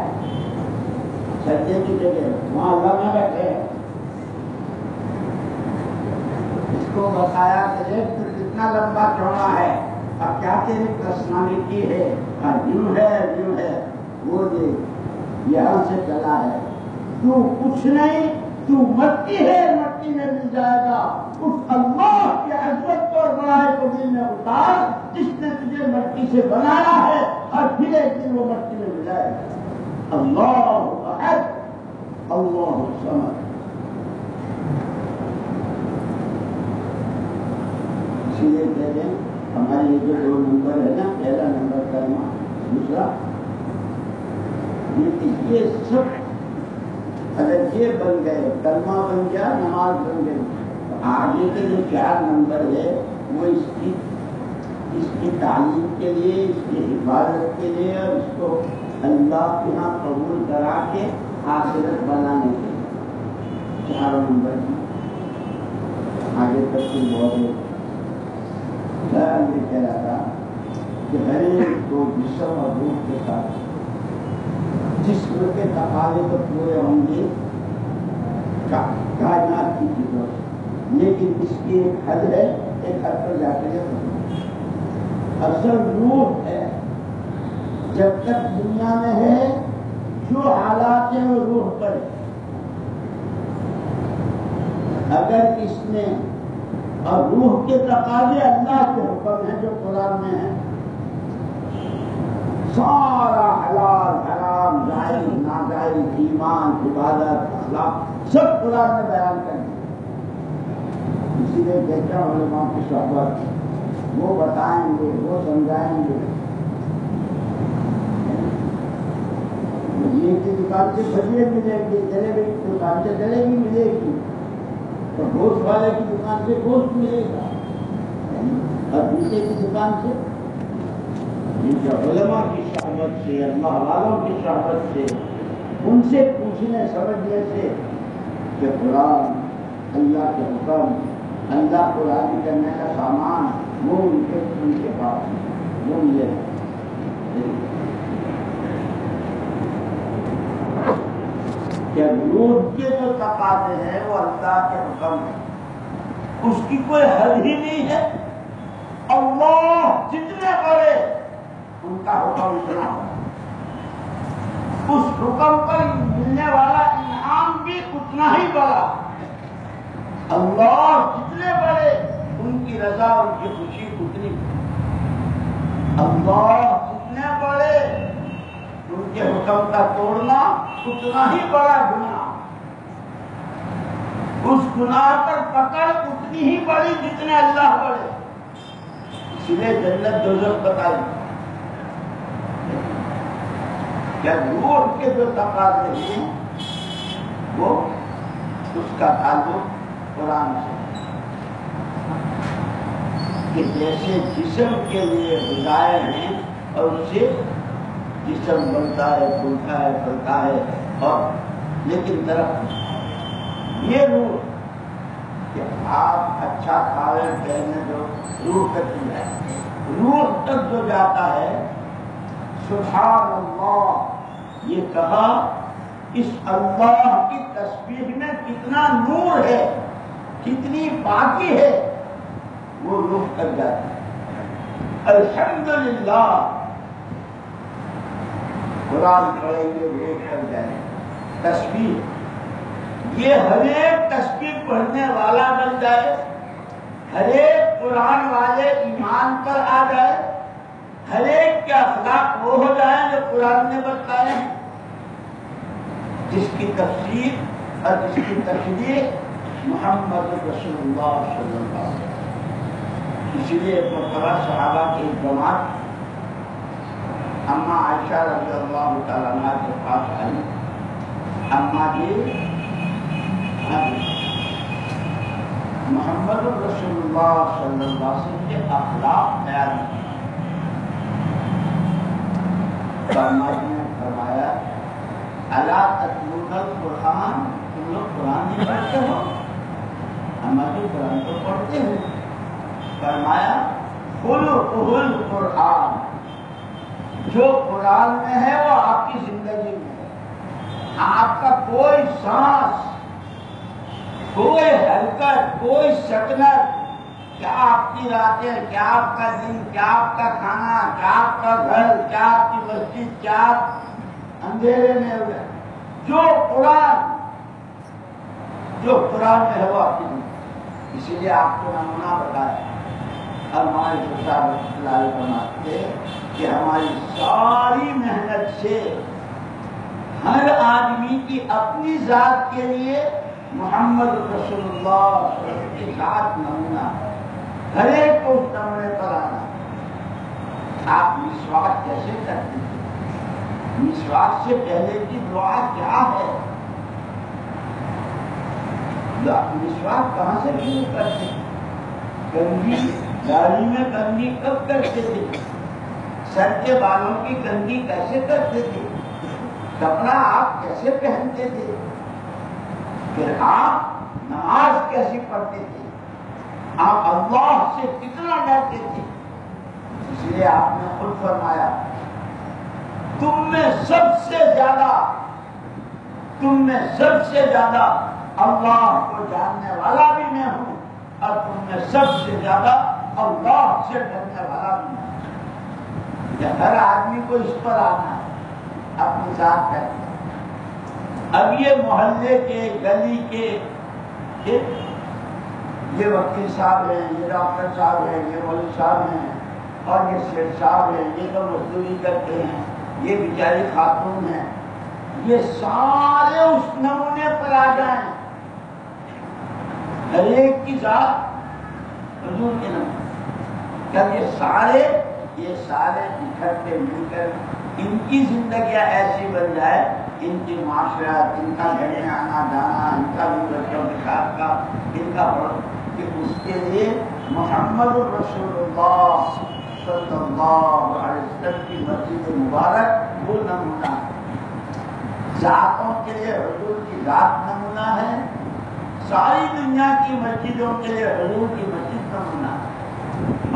सज्जे की जगह। वहाँ अल्लाह ना बैठे। इसको बताया कि कितना लंबा चौड़ा है। और क्या तेरी पर्सनालिटी है? हाँ यूँ है यूँ है। वो देख, यहाँ से चला है। तू कुछ नहीं, तू मट्टी है, मट्टी में मिल जाएगा। उस अल्लाह के अजमत को और बड़ाई को दिल में उतार, जिसने तुझे मट्टी से बनाया है, और फिर एक दिन वो मट्टी में मिल जाएगा। अल्लाह अहद, अल्लाह समद। इसीलिए कहते हैं हमारे ये जो दो नंबर है ना, पहला नंबर कर्मा, दूसरा ये सब अगर ये बन गए, कर्मा बन गया, नमाज़ बन गई तो आगे के जो चार नंबर है, वो इसकी इसकी तालीम के लिए, इसकी हिफाजत के लिए और इसको अल्लाह के यहाँ कबूल करा के आखिरत बनाने के लिए। चारों नंबर की आगे तक तो बहुत मैं ये कह रहा था कि हर एक को जिसम और रूप के साथ जिसम के तकाले तो पूरे होंगे कायनात की ज़रूरत लेकिन इसकी एक हद है, एक हद पर जाकर के असल रूह है, जब तक दुनिया में है, जो हालात है वो रूह पर अगर इसने और रूह के तकाजे अल्लाह के हुक्म है जो कुरान में है। सारा हलाल, हराम जायज़ नाजायज ईमान, इबादत, अखलाक, सब कुरान में बयान कर दिया इसीलिए हूँ उलमा की सोहबत वो बताएँगे, वो समझाएँगे। भजिए की दुकान से भजिए मिलेगी जलेबी दुकान से जलेबी मिलेगी। तो गोश्त वाले की दुकान से गोश्त मिलेगा और जूते की दुकान से। उलमा की शहबत से, अल्लाह वालों की शहबत से, उनसे पूछने, समझने से कि कुरान अल्लाह के हुक्म, अल्लाह को राज़ी करने का सामान वो उनके उनके पास वो है। क्या रूह के जो तकाजे हैं, वो अल्लाह के हुक्म है। उसकी कोई हद ही नहीं है। अल्लाह जितने बड़े, उनका हुक्म इतना उस हुक्म पर मिलने वाला इनाम भी उतना ही बड़ा। अल्लाह जितने बड़े, उनकी रजा, उनकी खुशी उतनी अल्लाह जितने बड़े, उनके हुक्म का तोड़ना उतना ही बड़ा गुनाह। उस गुनाह पर पकड़ उतनी ही बड़ी जितने अल्लाह बड़े। इसलिए जन्नत दोजख बताई। क्या रूह के जो तकाजे हैं, वो उसका ताल्लुक कुरान से कि जैसे जिसम के लिए गुजाए हैं और उसे जिसम बनता है, फूलता है, फलता है, और लेकिन तरफ़ ये रूह कि आप अच्छा खावे पहने जो रूह तक ही। जाए रूह तक जो जाता है सुबहान अल्लाह ये कहा, इस अल्लाह की तस्वीर में कितना नूर है, कितनी बाकी है, वो रूह तक जाती है। अल्हम्दुलिल्लाह। कुरान पढ़ेंगे देख कर जाए तस्वीर ये हर एक तस्वीर पढ़ने वाला बन जाए, हर एक कुरान वाले ईमान पर आ जाए, हर एक के अखलाक वो हो जाए जो कुरान ने बताए जिसकी तफसीर और जिसकी तस्वीर मोहम्मद वसल्लम। इसीलिए मरतबा सहाबा की जमात, अम्मा आयशा रज़ी के पास आई। अम्मा जी मोहम्मद फरमाया कुरान? तुम लोग कुरान नहीं पढ़ते हो? अम्मा जी कुरान पढ़ते हो। फरमाया कुल कुरान। जो कुरान में है, वो आपकी ज़िंदगी में है। आपका कोई सांस कोई हरकत, कोई सकनत क्या आपकी रातें क्या आपका दिन? क्या आपका खाना? क्या आपका घर? क्या आपकी मस्जिद? क्या अंधेरे में हो गए जो कुरान जो कुरान में है वो आपकी। इसीलिए आपको नमूना बताया। और हमारे साहब फरमाते कि हमारी सारी मेहनत से हर आदमी की अपनी जात के लिए मोहम्मद नमूना। है को नमूने पर आना। आप विश्वास कैसे करते हैं? विश्वास से पहले की दुआ क्या है? विश्वास कहाँ से शुरू करते कंगी दाढ़ी में गंदी कब करते थे? सर के बालों की गंदी कैसे करते थे? कपड़ा आप कैसे पहनते थे? फिर आप नमाज़ कैसे पढ़ते थे? आप अल्लाह से कितना डरते थे? इसलिए आपने खुद फरमाया, तुम में सबसे ज़्यादा, तुम में सबसे ज़्यादा अल्लाह को जानने वाला भी मैं हूँ और तुम में सबसे ज़्यादा अल्लाह से डरने वाला भी मैं हूँ। हर आदमी को इस पर आना है अपनी जात करके अब ये मोहल्ले के गली के ये, वकील साहब हैं ये डॉक्टर साहब हैं ये मौलवी साहब हैं और ये शेख साहब हैं ये तो मजदूरी करते हैं ये बेचारी खातून हैं। ये सारे उस नमूने पर आ जाए। हर एक की जात हजूर के नमूने। जब ये सारे ये सारे इकट्ठे मिलकर इनकी जिंदगियाँ ऐसी बन जाए, इनकी माशरात इनका में आना जाना इनका भी बच्चों के का इनका कि उसके लिए मोहम्मद की मस्जिद मुबारक वो नमूना जातों के लिए हजूर की जात नमूना है। सारी दुनिया की मस्जिदों के लिए हजूर की मस्जिद नमूना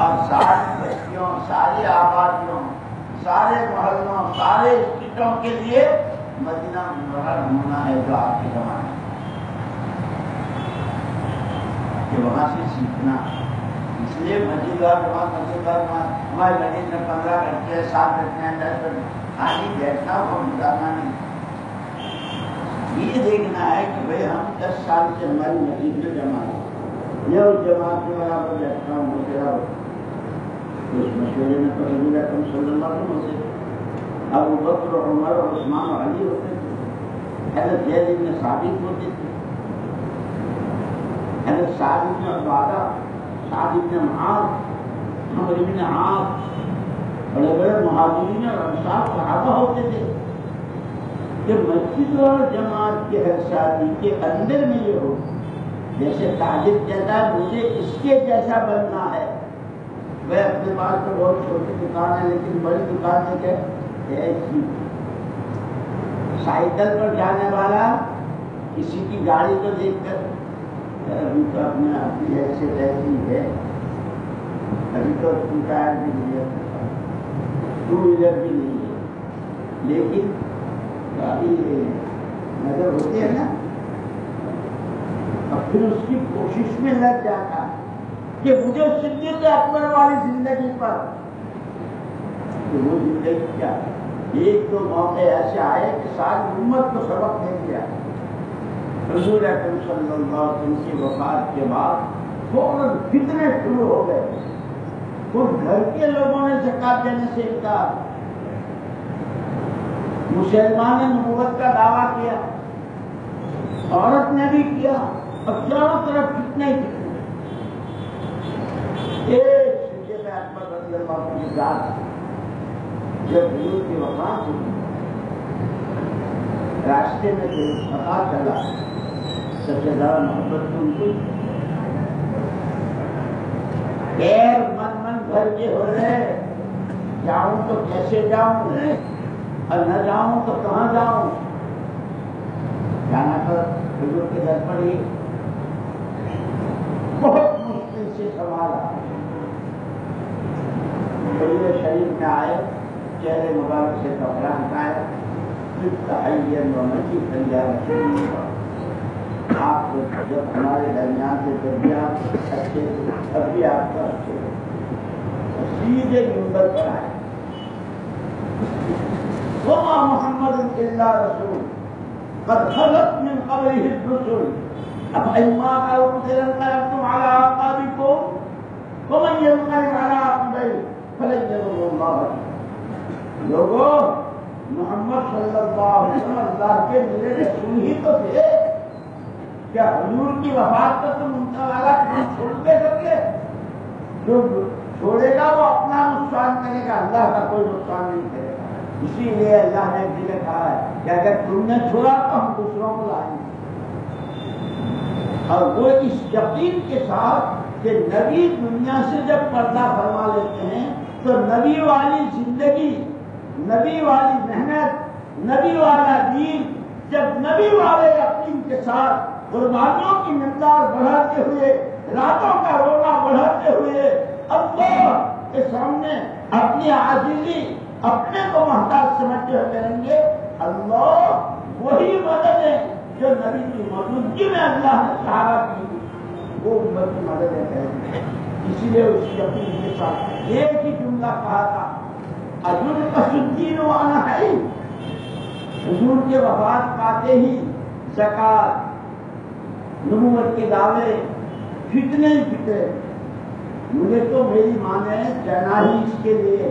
और सारी बस्तियों, सारी आबादियों सारे मोहल्लों सारे स्टेटों के लिए मदीना मुनवरा नमूना है जो आपके जमाने कि वहाँ से सीखना। इसलिए मस्जिदवार जमात मस्जिदवार जमात हमारे मस्जिद में पंद्रह घंटे, सात घंटे, दस घंटे, खाली बैठना वो गुजारना नहीं। ये देखना है कि भाई हम दस साल से हमारी मस्जिद में जमा है। उस जमात में बराबर बैठता हूँ। मेरा उस मशवरे में तो हजूर अकरम सल्लल्लाहु अलैहि वसल्लम अबू बकर उमर और उस्मान और अली होते थे हज़रत जैद इब्न साबित होते थे हज़रत साद इब्न अबादा साद इब्न मुआज अमर इब्न आस बड़े बड़े मुहाजिरीन और अंसार सहाबा होते थे कि मस्जिद और जमात के हर शादी के अंदर में ये हो जैसे ताजिर कहता है मुझे इसके जैसा बनना है। वह अपने पास तो बहुत छोटी दुकान है, लेकिन बड़ी दुकान है क्या? ऐसी साइकिल पर जाने वाला किसी की गाड़ी को देखकर तो अपने अपनी ऐसे ऐसी है। अभी तो टू टायर भी नहीं है टू व्हीलर भी नहीं है। लेकिन गाड़ी नज़र होती है ना? और फिर उसकी कोशिश में लग जाता है कि मुझे सिद्दीक अकबर वाली ज़िंदगी पर। तो वो ज़िंदगी क्या? एक तो मौके ऐसे आए कि सारी उम्मत को सबक दे दिया हजूर अकरम सल्लल्लाहु अलैहि वसल्लम की वफात के बाद फ़ौरन फितने शुरू हो गए। उस घर के लोगों ने जक़ात देने से इनकार। मुसलमान ने नबूवत का दावा किया। औरत ने भी किया। और चारों तरफ़ कितने ही। जब गुरु की वफात रास्ते में जो पता चला सबसे ज़्यादा मोहब्बत तो उनको गैर मन मन भर के हो रहे जाऊँ तो कैसे जाऊँ? और न जाऊँ तो कहाँ जाऊँ? जाना तो बुज़ुर्ग के घर पर ही बहुत मुश्किल से संभाला शरीर शरीफ में आए चेहरे, मुबारक से तो पकड़ान पाए आप जब हमारे दरमियान से जब भी आप अच्छे तब भी आपका तो अच्छे सीधे नंबर पर आए। मोहम्मद रसूल। कदलत में कबल रसूल अब अम्मा का तुम आला आका भी को तो मैं ये लोगों, मोहम्मद सल्लल्लाहु अल्लाह के मेरे रसूल ही तो थे। क्या हजूर की वफात का तुम उनका वाला काम छोड़ दे सकते? जो छोड़ेगा वो अपना नुकसान करेगा, अल्लाह का कोई नुकसान नहीं करेगा। इसीलिए अल्लाह ने भी कहा है कि अगर तुमने छोड़ा तो हम दूसरों को लाएँगे। और वो इस यकीन के साथ कि नबी दुनिया से जब पर्दा फरमा लेते हैं तो नबी वाली ज़िंदगी, नबी वाली मेहनत, नबी वाला दीन, जब नबी वाले यकीन के साथ कुर्बानियों की मिकदार बढ़ाते हुए, रातों का रोना बढ़ाते हुए, अल्लाह के सामने अपनी आजिजी अपने को मोहताज समझते हुए करेंगे, अल्लाह वही मदद है जो नबी की मौजूदगी में अल्लाह ने सहारा की वो मदद है। करेंगे इसीलिए उस यकीन के साथ एक ही जुमला कहा था अजुल कसुद्दीन वाना है। हजूर के वफात पाते ही जक़ात, नबूवत के दावे फितने ही फितने मुझे तो मेरी माँ ने कहना ही इसके लिए,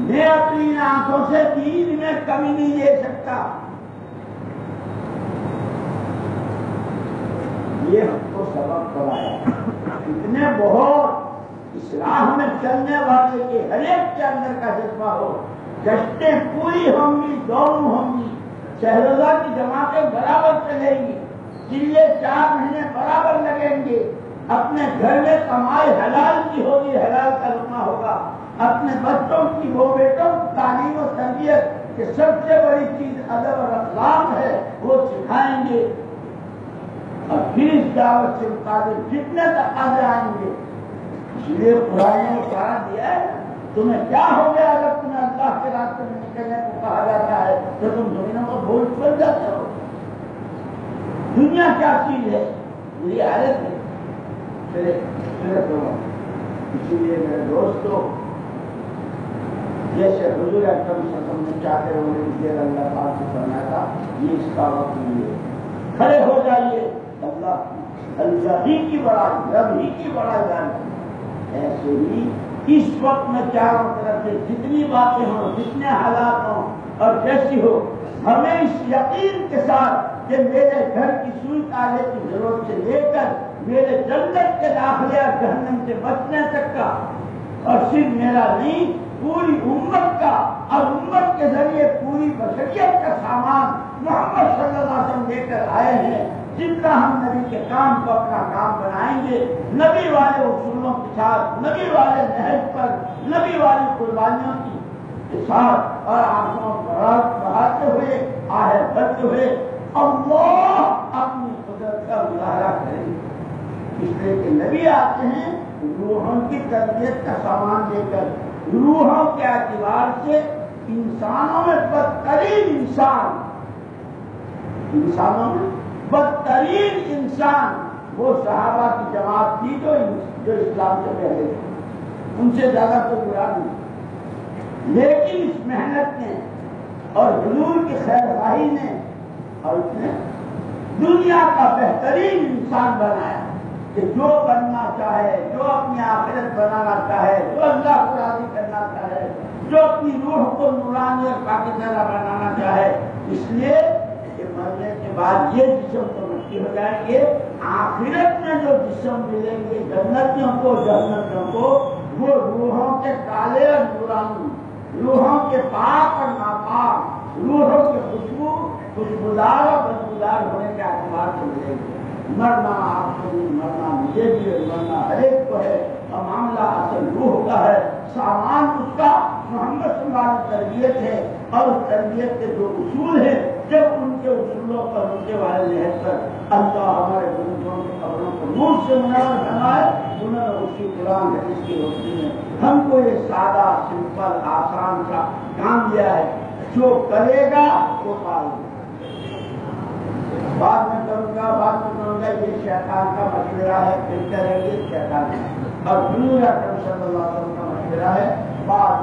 मैं अपनी आँखों से दीन में कमी नहीं दे सकता। ये हमको सबक पढ़ाया। इतने बहुत इस राह में चलने वाले के हरेक के अंदर का जज्बा हो। गश्तें पूरी होंगी, दोनों होंगी। शहरोजा की जमातें बराबर चलेंगी। चिल्ले चार महीने बराबर लगेंगे। अपने घर में कमाई हलाल की होगी, हलाल का रुकना होगा। अपने बच्चों की वो बेटों तालीम और तरबियत की सबसे बड़ी चीज़ अदब और अखलाक है, वो सिखाएँगे। और फिर इस दावत से मुताबिक जितने तक आगे जाएँगे इसलिए पुराने कहा दिया है। तुम्हें क्या हो गया अगर तुम्हें अल्लाह के रास्ते में निकलने को कहा जाता है तो तुम जमीनों को भूल बन जाते हो? दुनिया क्या चीज़ है? बुरी हालत है। मेरे इसीलिए मेरे दोस्तों जैसे हजूर अकरम सतम ने चाहते हुए मुझे अल्लाह पाक से करना था, ये इसका वक्त है। खड़े हो जाइए। अल्लाह अल्लाह ही की बड़ाई रब ही की बड़ाई जानी। ऐसे ही इस वक्त में चारों तरफ़ से जितनी बातें हों, जितने हालात हों, और जैसी हो, हमें इस यकीन के साथ कि मेरे घर की सुई ताले की ज़रूरत से लेकर मेरे जन्नत के दाखिले और जहन्नम से बचने तक का, और सिर्फ़ मेरा नहीं, पूरी उम्मत का, और उम्मत के ज़रिए पूरी बशरियत का सामान मोहम्मद सल्लल्लाहु अलैहि वसल्लम लेकर आए हैं। जितना हम नबी के काम को अपना काम बनाएँगे, नबी वाले उसूलों के साथ, नबी वाले नहज पर, नबी वाली कुर्बानियों की साथ और आँखों बढ़ाते हुए आहे बढ़ते हुए, अल्लाह अपनी कुदरत का मुजाहरा करेंगे इसलिए कि नबी आते हैं, रूहों की तरबियत का सामान लेकर, रूहों के अतबार से इंसानों में बदतरीन इंसान, इंसानों में बदतरीन इंसान, वो सहाबा की जमात थी जो जो इस्लाम से पहले थे। उनसे ज़्यादा तो बुरा नहीं। लेकिन इस मेहनत ने और हजूर की खैरवाही ने और उसने दुनिया का बेहतरीन इंसान बनाया कि जो बनना चाहे, जो अपनी आखिरत बनाना चाहे, जो अल्लाह को राज़ी करना चाहे, जो अपनी रूह को नूरानी और पाकिस्ताना बनाना चाहे, इसलिए बाद ये जिसम तो मुक्ति हो जाएँगे आखिरत में जो जिसम मिलेंगे, जन्नतियों को जन्नतियों को, वो रूहों के काले और नूरानी, रूहों के पाप और नापाक, रूहों के खुशबू, खुशबुदार और बदबूदार होने के अखबार से मिलेंगे। मरना आपको भी मरना मुझे भी मरना हरेक को है। और मामला असल रूह का है, सामान उसका मोहम्मद तरबियत है और उस तरबियत के जो उसूल है, जब उनके उसूलों पर, उनके वाले लहर पर अल्लाह हमारे बुज़ुर्गों के कब्रों को नूर से मुनावर बनाए उन्होंने उसी कुरान हदीस की रोशनी में हमको ये सादा सिंपल आसान सा काम दिया है। जो करेगा, वो पाएगा। बाद में करूँगा, बाद में करूँगा, ये शैतान का मशवरा है फिर करेंगे शैतान का और सल्लल्लाहु अलैहि वसल्लम का मशवरा है, बाद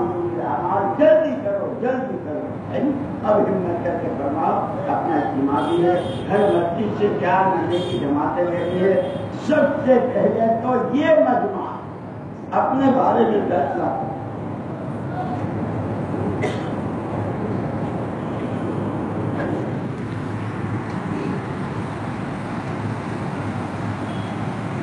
जल्दी करो जल्दी करो। है अब हिम्मत करके फरमाओ, अपना भी है हर मस्जिद से चार महीने की जमातें रहती है। सबसे पहले तो ये मजमा, अपने बारे में फैसला करो।